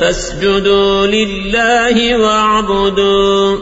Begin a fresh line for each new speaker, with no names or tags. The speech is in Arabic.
فاسجدوا لله واعبدوا